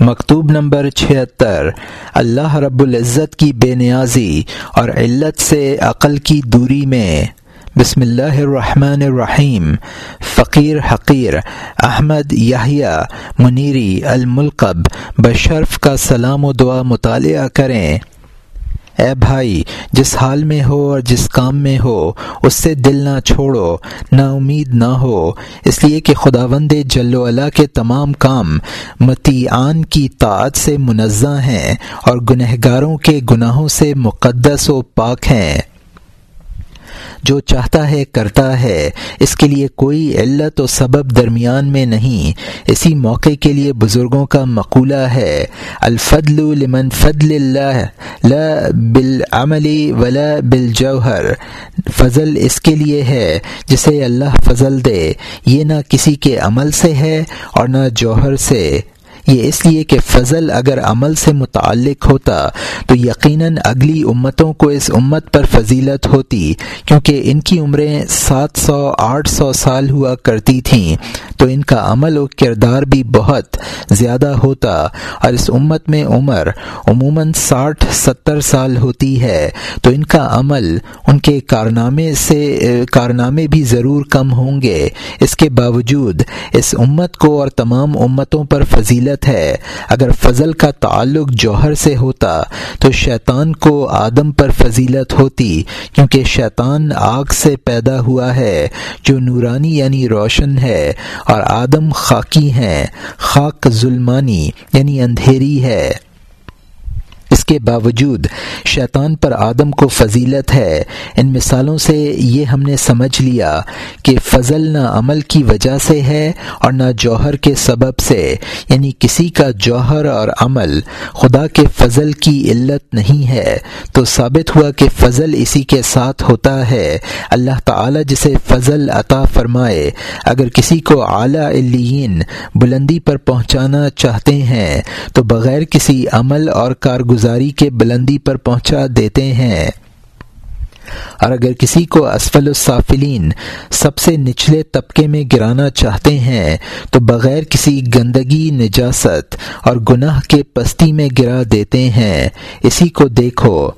مکتوب نمبر چھہتر۔ اللہ رب العزت کی بے نیازی اور علت سے عقل کی دوری میں۔ بسم اللہ الرحمن الرحیم۔ فقیر حقیر احمد یاہیا منیری الملقب بشرف کا سلام و دعا مطالعہ کریں۔ اے بھائی، جس حال میں ہو اور جس کام میں ہو، اس سے دل نہ چھوڑو نا امید نہ ہو۔ اس لیے کہ خدا وند جل و کے تمام کام متیان کی طاعت سے منزہ ہیں اور گنہگاروں کے گناہوں سے مقدس و پاک ہیں۔ جو چاہتا ہے کرتا ہے۔ اس کے لیے کوئی علت و سبب درمیان میں نہیں۔ اسی موقع کے لیے بزرگوں کا مقولہ ہے، الفضل لمن فضل اللہ، لا بالعمل ولا بالجوہر۔ فضل اس کے لیے ہے جسے اللہ فضل دے۔ یہ نہ کسی کے عمل سے ہے اور نہ جوہر سے۔ یہ اس لیے کہ فضل اگر عمل سے متعلق ہوتا تو یقیناً اگلی امتوں کو اس امت پر فضیلت ہوتی، کیونکہ ان کی عمریں سات سو، آٹھ سو سال ہوا کرتی تھیں۔ تو ان کا عمل و کردار بھی بہت زیادہ ہوتا اور اس امت میں عمر عموماً ساٹھ، ستر سال ہوتی ہے۔ تو ان کا عمل ان کے کارنامے سے، کارنامے بھی ضرور کم ہوں گے۔ اس کے باوجود اس امت کو اور تمام امتوں پر فضیلت ہے۔ اگر فضل کا تعلق جوہر سے ہوتا، تو شیطان کو آدم پر فضیلت ہوتی، کیونکہ شیطان آگ سے پیدا ہوا ہے، جو نورانی یعنی روشن ہے، اور آدم خاکی ہیں۔ خاک ظلمانی یعنی اندھیری ہے۔ کے باوجود شیطان پر آدم کو فضیلت ہے۔ ان مثالوں سے یہ ہم نے سمجھ لیا کہ فضل نہ عمل کی وجہ سے ہے اور نہ جوہر کے سبب سے۔ یعنی کسی کا جوہر اور عمل خدا کے فضل کی علت نہیں ہے۔ تو ثابت ہوا کہ فضل اسی کے ساتھ ہوتا ہے۔ اللہ تعالی جسے فضل عطا فرمائے۔ اگر کسی کو اعلیٰ الین بلندی پر پہنچانا چاہتے ہیں تو بغیر کسی عمل اور کارگزاری گزاری کے بلندی پر پہنچا دیتے ہیں۔ اور اگر کسی کو اسفل السافلین سب سے نچلے طبقے میں گرانا چاہتے ہیں، تو بغیر کسی گندگی، نجاست اور گناہ کے پستی میں گرا دیتے ہیں۔ اسی کو دیکھو۔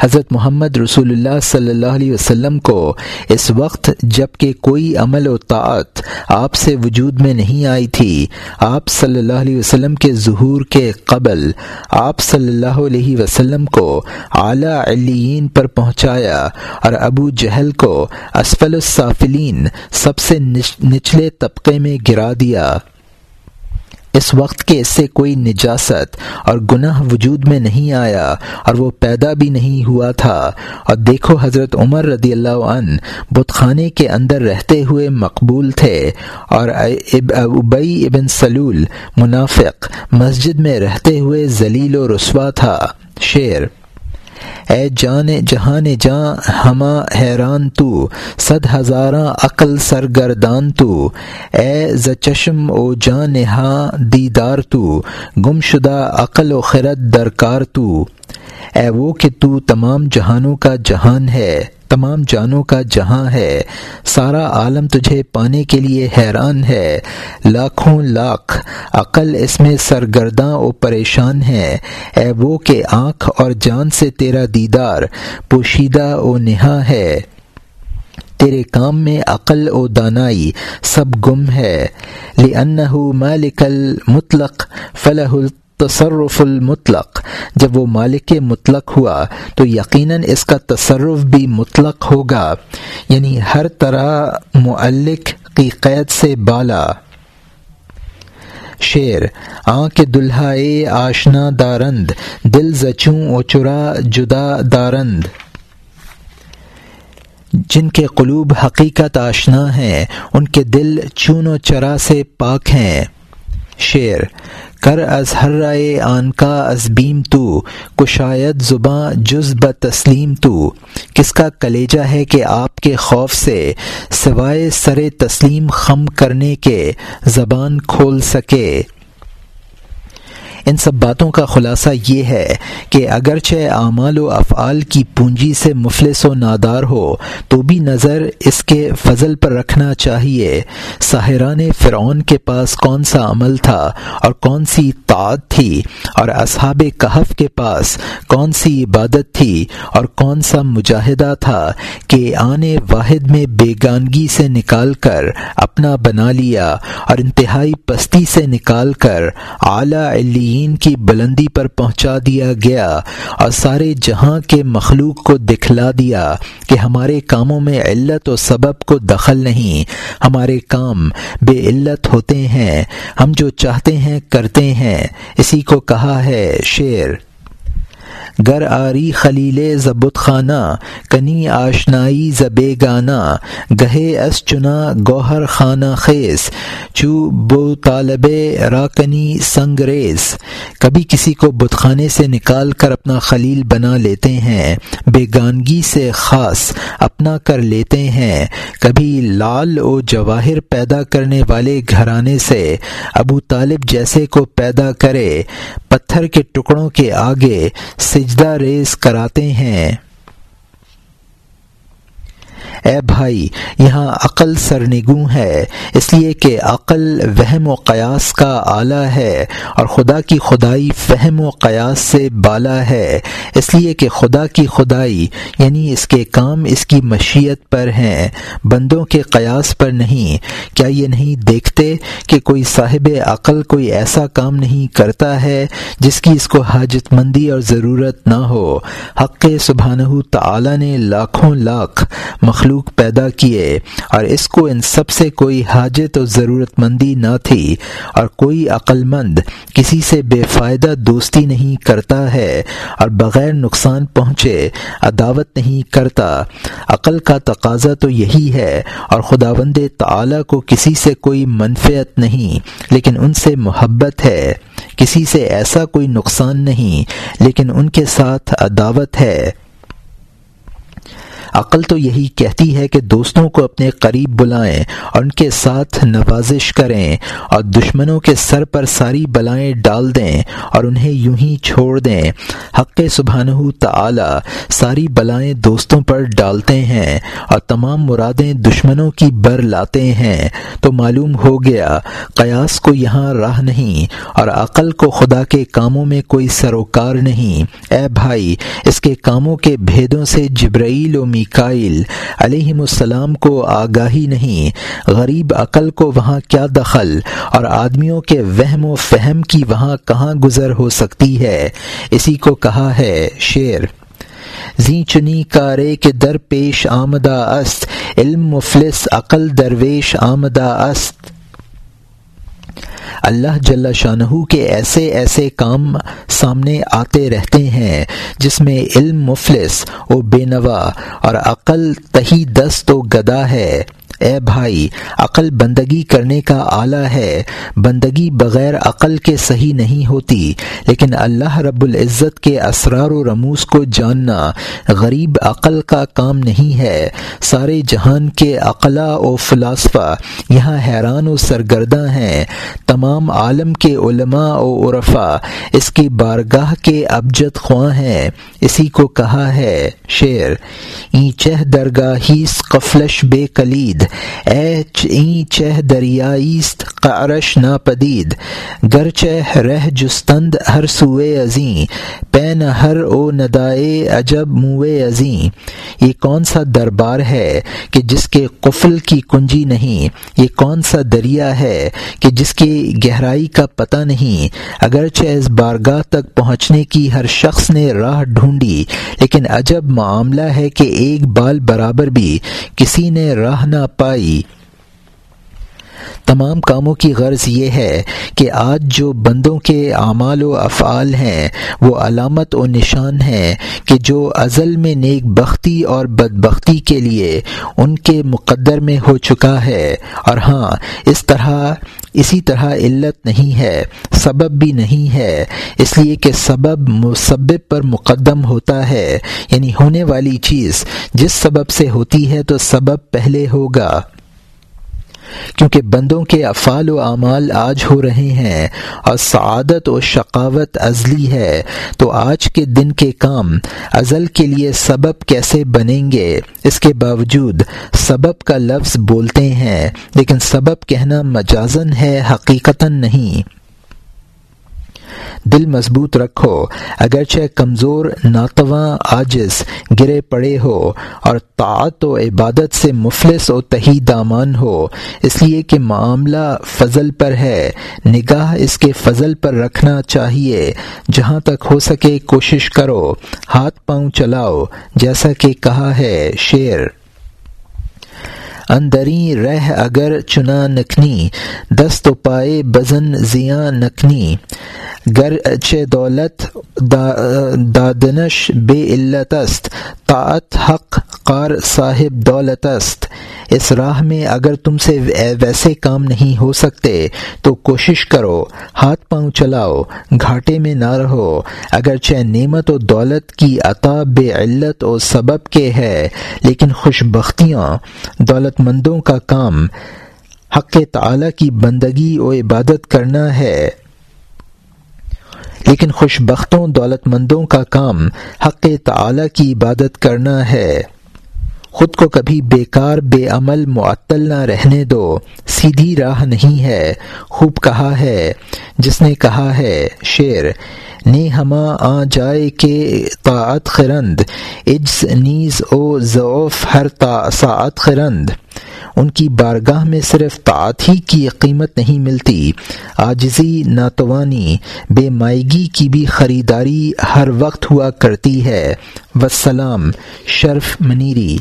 حضرت محمد رسول اللہ صلی اللہ علیہ وسلم کو اس وقت جبکہ کوئی عمل و طاعت آپ سے وجود میں نہیں آئی تھی، آپ صلی اللہ علیہ وسلم کے ظہور کے قبل آپ صلی اللہ علیہ وسلم کو اعلیٰ علین پر پہنچایا اور ابو جہل کو اسفل الصافلین سب سے نچلے طبقے میں گرا دیا۔ اس وقت کے اس سے کوئی نجاست اور گناہ وجود میں نہیں آیا اور وہ پیدا بھی نہیں ہوا تھا۔ اور دیکھو حضرت عمر رضی اللہ عنہ بت خانے کے اندر رہتے ہوئے مقبول تھے اور ابئی ابن سلول منافق مسجد میں رہتے ہوئے ذلیل و رسوا تھا۔ شعر اے جان جہان جاں ہما حیران تو، صد ہزاراں عقل سرگردان تو۔ اے ز چشم او جان ہاں دیدار تو، گم شدہ عقل و خرد درکار تو۔ اے وہ کہ تو تمام جہانوں کا جہان ہے۔ تمام جانوں کا جہاں ہے، سارا عالم تجھے پانے کے لیے حیران ہے۔ لاکھوں لاکھ عقل اس میں سرگرداں و پریشان ہے اے وہ کہ آنکھ اور جان سے تیرا دیدار پوشیدہ و نہا ہے۔ تیرے کام میں عقل و دانائی سب گم ہے۔ لِأَنَّهُ مَالِكَ الْمُطْلَقِ فَلَهُ تصرف المطلق۔ جب وہ مالک مطلق ہوا تو یقیناً اس کا تصرف بھی مطلق ہوگا یعنی ہر طرح معلق کی قید سے بالا۔ شعر آنکھ دلہا آشنا دارند، دل زچوں او چرا جدا دارند۔ جن کے قلوب حقیقت آشنا ہیں، ان کے دل چون و چرا سے پاک ہیں۔ شعر، کر از ہر رائے آن کا ازبیم تو کشاید زباں جز ب تسلیم تو۔ کس کا کلیجہ ہے کہ آپ کے خوف سے، سوائے سر تسلیم خم کرنے کے، زبان کھول سکے۔ ان سب باتوں کا خلاصہ یہ ہے کہ اگرچہ اعمال و افعال کی پونجی سے مفلس و نادار ہو، تو بھی نظر اس کے فضل پر رکھنا چاہیے۔ ساحران فرعون کے پاس کون سا عمل تھا اور کون سی تعت تھی؟ اور اصحاب کہف کے پاس کون سی عبادت تھی؟ اور کون سا مجاہدہ تھا کہ آنے واحد میں بیگانگی سے نکال کر اپنا بنا لیا اور انتہائی پستی سے نکال کر اعلیٰ علیین کی بلندی پر پہنچا دیا گیا اور سارے جہاں کے مخلوق کو دکھلا دیا کہ ہمارے کاموں میں علت و سبب کو دخل نہیں۔ ہمارے کام بے علت ہوتے ہیں، ہم جو چاہتے ہیں، کرتے ہیں۔ اسی کو کہا ہے شعر۔ گر آری خلیل زبت خانہ، کنی آشنائی زبے گانا، گہے اس چنا گوہر خانہ خیز چو بو طالب راکنی سنگریز کبھی کسی کو بت خانے سے نکال کر اپنا خلیل بنا لیتے ہیں بیگانگی سے خاص اپنا کر لیتے ہیں۔ کبھی لال و جواہر پیدا کرنے والے گھرانے سے ابو طالب جیسے کو پیدا کرے، پتھر کے ٹکڑوں کے آگے سجدہ ریز کراتے ہیں۔ اے بھائی، یہاں عقل سرنگوں ہے، اس لیے کہ عقل وہم و قیاس کا آلہ ہے اور خدا کی خدائی فہم و قیاس سے بالا ہے۔ اس لیے کہ خدا کی خدائی یعنی اس کے کام اس کی مشیت پر ہیں، بندوں کے قیاس پر نہیں۔ کیا یہ نہیں دیکھتے کہ کوئی صاحب عقل کوئی ایسا کام نہیں کرتا ہے جس کی اس کو حاجت مندی اور ضرورت نہ ہو؟ حق سبحانہ تعالی نے لاکھوں لاکھ مخلوق مخلوق پیدا کیے اور اس کو ان سب سے کوئی حاجت و ضرورت مندی نہ تھی اور کوئی عقل مند کسی سے بے فائدہ دوستی نہیں کرتا ہے اور بغیر نقصان پہنچے عداوت نہیں کرتا۔ عقل کا تقاضا تو یہی ہے اور خدا بند تعلیٰ کو کسی سے کوئی منفیت نہیں، لیکن ان سے محبت ہے۔ کسی سے ایسا کوئی نقصان نہیں، لیکن ان کے ساتھ عداوت ہے۔ عقل تو یہی کہتی ہے کہ دوستوں کو اپنے قریب بلائیں اور ان کے ساتھ نوازش کریں اور دشمنوں کے سر پر ساری بلائیں ڈال دیں اور انہیں یوں ہی چھوڑ دیں۔ حق سبحانہ تعالی ساری بلائیں دوستوں پر ڈالتے ہیں اور تمام مرادیں دشمنوں کی بر لاتے ہیں۔ تو معلوم ہو گیا، قیاس کو یہاں راہ نہیں اور عقل کو خدا کے کاموں میں کوئی سروکار نہیں۔ اے بھائی، اس کے کاموں کے بھیدوں سے جبرائیل و میکائل علیہ السلام کو آگاہی نہیں، غریب عقل کو وہاں کیا دخل، اور آدمیوں کے وہم و فہم کی وہاں کہاں گزر ہو سکتی ہے؟ اسی کو کہا ہے شعر۔ زی چنی کارے کے در پیش آمدہ است، علم مفلس عقل درویش آمدہ است۔ اللہ جل شاہ کے ایسے ایسے کام سامنے آتے رہتے ہیں جس میں علم مفلس و بے نوا اور عقل تہی دست و گدا ہے۔ اے بھائی، عقل بندگی کرنے کا آلہ ہے۔ بندگی بغیر عقل کے صحیح نہیں ہوتی، لیکن اللہ رب العزت کے اسرار و رموز کو جاننا غریب عقل کا کام نہیں ہے۔ سارے جہان کے عقلا و فلاسفہ یہاں حیران و سرگرداں ہیں۔ تمام عالم کے علماء و عرفا اس کی بارگاہ کے ابجد خواہ ہیں۔ اسی کو کہا ہے شعر ای چہ درگاہیس قفلش بے کلید اے چہ دریائیست قعرش ناپدید، گرچہ رہ جستند ہر سوئے ازیں، پین ہر او ندائے عجب موئے ازیں۔ یہ کون سا دربار ہے کہ جس کے قفل کی کنجی نہیں؟ یہ کون سا دریا ہے کہ جس کی گہرائی کا پتہ نہیں؟ اگرچہ اس بارگاہ تک پہنچنے کی ہر شخص نے راہ ڈھونڈی، لیکن عجب معاملہ ہے کہ ایک بال برابر بھی کسی نے راہ نہ پائی تمام کاموں کی غرض یہ ہے کہ آج جو بندوں کے اعمال و افعال ہیں، وہ علامت و نشان ہیں کہ جو ازل میں نیک بختی اور بدبختی کے لیے ان کے مقدر میں ہو چکا ہے۔ اور ہاں اس طرح، اسی طرح علت نہیں ہے، سبب بھی نہیں ہے۔ اس لیے کہ سبب مسبب پر مقدم ہوتا ہے یعنی ہونے والی چیز جس سبب سے ہوتی ہے تو سبب پہلے ہوگا۔ کیونکہ بندوں کے افعال و اعمال آج ہو رہے ہیں اور سعادت و شقاوت ازلی ہے، تو آج کے دن کے کام ازل کے لیے سبب کیسے بنیں گے؟ اس کے باوجود سبب کا لفظ بولتے ہیں، لیکن سبب کہنا مجازن ہے، حقیقتاً نہیں۔ دل مضبوط رکھو، اگرچہ کمزور، ناتواں آجز گرے پڑے ہو، اور طاعت و عبادت سے مفلس و تہی دامان ہو۔ اس لیے کہ معاملہ فضل پر ہے، نگاہ اس کے فضل پر رکھنا چاہیے۔ جہاں تک ہو سکے کوشش کرو، ہاتھ پاؤں چلاؤ، جیسا کہ کہا ہے شعر۔ اندری رہ اگر چنا نکنی، دست و پائے بزن زیاں نکنی۔ گر اچے دولت دادنش بے علت است۔ طاعت حق، قار صاحب دولت است۔ اس راہ میں اگر تم سے ویسے کام نہیں ہو سکتے، تو کوشش کرو، ہاتھ پاؤں چلاؤ، گھاٹے میں نہ رہو۔ اگرچہ نعمت و دولت کی عطا بے علت و سبب کے ہے، لیکن خوش بختیاں دولت مندوں کا کام، حق تعالی کی بندگی و عبادت کرنا ہے۔ لیکن خوش بختوں دولت مندوں کا کام، حق تعالی کی عبادت کرنا ہے۔ خود کو کبھی بیکار، بے عمل، معطل نہ رہنے دو۔ سیدھی راہ نہیں ہے۔ خوب کہا ہے۔ جس نے کہا ہے۔ شعر۔ نی ہما آ جائے کہ طاعت خرند۔ اجز نیز او ضعف ہر ساعت خرند۔ ان کی بارگاہ میں صرف طاعت ہی کی قیمت نہیں ملتی۔ آجزی ناتوانی، بے مائیگی کی بھی خریداری ہر وقت ہوا کرتی ہے۔ وسلام شرف منیری۔